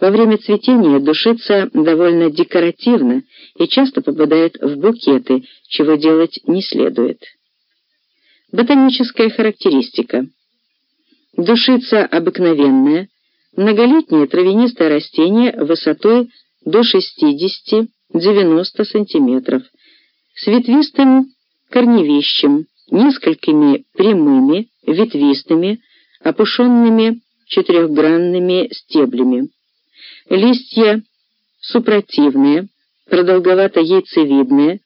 Во время цветения душица довольно декоративна и часто попадает в букеты, чего делать не следует. Ботаническая характеристика. Душица обыкновенная, многолетнее травянистое растение высотой до 60-90 см, с ветвистым корневищем, несколькими прямыми, ветвистыми, опушенными четырехгранными стеблями. Листья супротивные, продолговато-яйцевидные,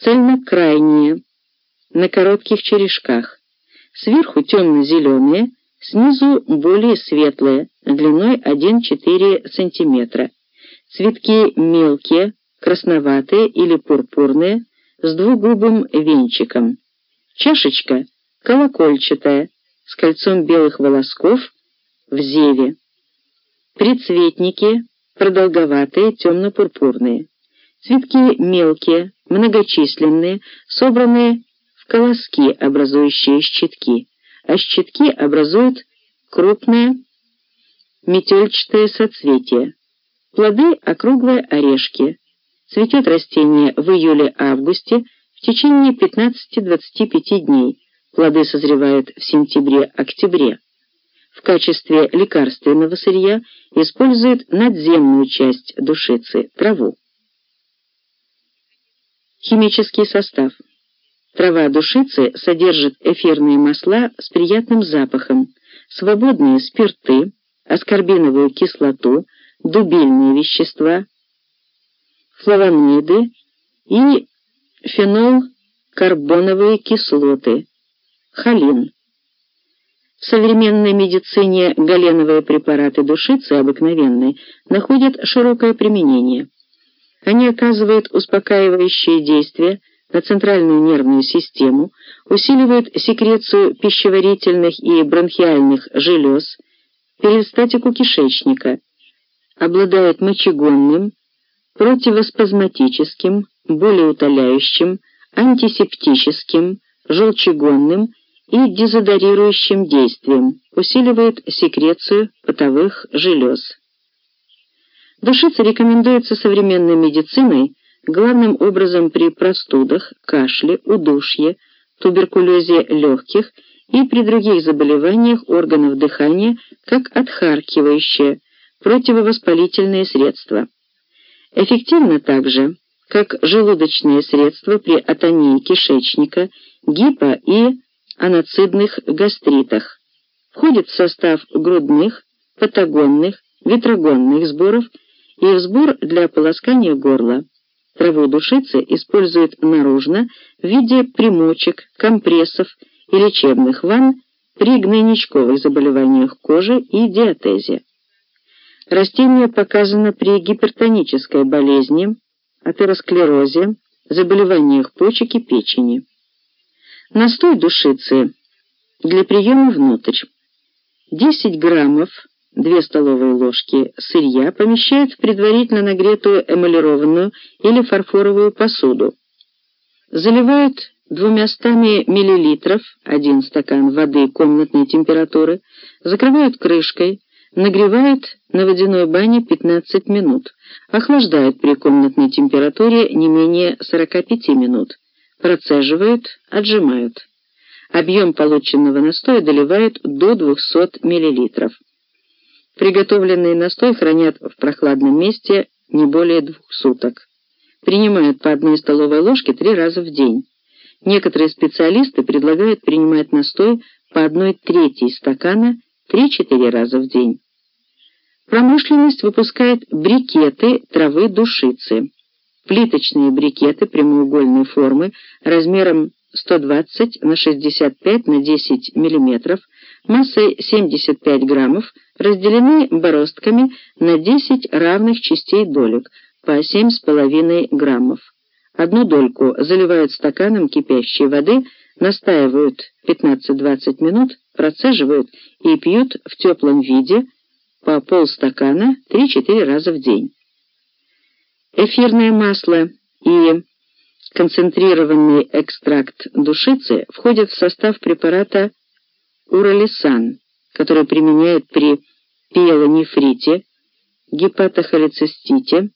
цельнокрайние, на коротких черешках. Сверху темно-зеленые, снизу более светлые, длиной 1-4 см. Цветки мелкие, красноватые или пурпурные, с двугубым венчиком. Чашечка колокольчатая, с кольцом белых волосков в зеве. Прицветники продолговатые, темно-пурпурные. Цветки мелкие, многочисленные, собранные в колоски, образующие щитки, а щитки образуют крупные метельчатые соцветия. Плоды – округлые орешки. Цветет растение в июле-августе в течение 15-25 дней. Плоды созревают в сентябре-октябре. В качестве лекарственного сырья используют надземную часть душицы – траву. Химический состав. Трава душицы содержит эфирные масла с приятным запахом, свободные спирты, аскорбиновую кислоту, дубильные вещества, флавоноиды и фенолкарбоновые кислоты, холин. В современной медицине галеновые препараты душицы обыкновенной находят широкое применение. Они оказывают успокаивающее действие на центральную нервную систему, усиливают секрецию пищеварительных и бронхиальных желез, перистатику кишечника, обладает мочегонным, противоспазматическим, болеутоляющим, антисептическим, желчегонным и дезодорирующим действием, усиливает секрецию потовых желез. Душица рекомендуется современной медициной главным образом при простудах, кашле, удушье, туберкулезе легких и при других заболеваниях органов дыхания как отхаркивающее, противовоспалительные средства. Эффективно также как желудочные средства при атонии кишечника, гипо- и аноцидных гастритах. Входит в состав грудных, патагонных, ветрогонных сборов и в сбор для полоскания горла. Траву душицы используют наружно в виде примочек, компрессов и лечебных ванн при гнойничковых заболеваниях кожи и диатезе. Растение показано при гипертонической болезни, атеросклерозе, заболеваниях почек и печени. Настой душицы для приема внутрь. 10 граммов 2 столовые ложки сырья помещают в предварительно нагретую эмалированную или фарфоровую посуду. Заливают 200 мл 1 стакан воды комнатной температуры, закрывают крышкой, нагревают на водяной бане 15 минут, охлаждают при комнатной температуре не менее 45 минут, процеживают, отжимают. Объем полученного настоя доливают до 200 мл. Приготовленный настой хранят в прохладном месте не более двух суток. Принимают по одной столовой ложке три раза в день. Некоторые специалисты предлагают принимать настой по одной трети стакана 3-4 раза в день. Промышленность выпускает брикеты травы душицы. Плиточные брикеты прямоугольной формы размером 120 на 65 на 10 мм, массой 75 граммов, разделены бороздками на 10 равных частей долек по 7,5 граммов. Одну дольку заливают стаканом кипящей воды, настаивают 15-20 минут, процеживают и пьют в теплом виде по полстакана 3-4 раза в день. Эфирное масло и концентрированный экстракт душицы входят в состав препарата уралисан, который применяют при пиелонефрите, гепатохолецистите,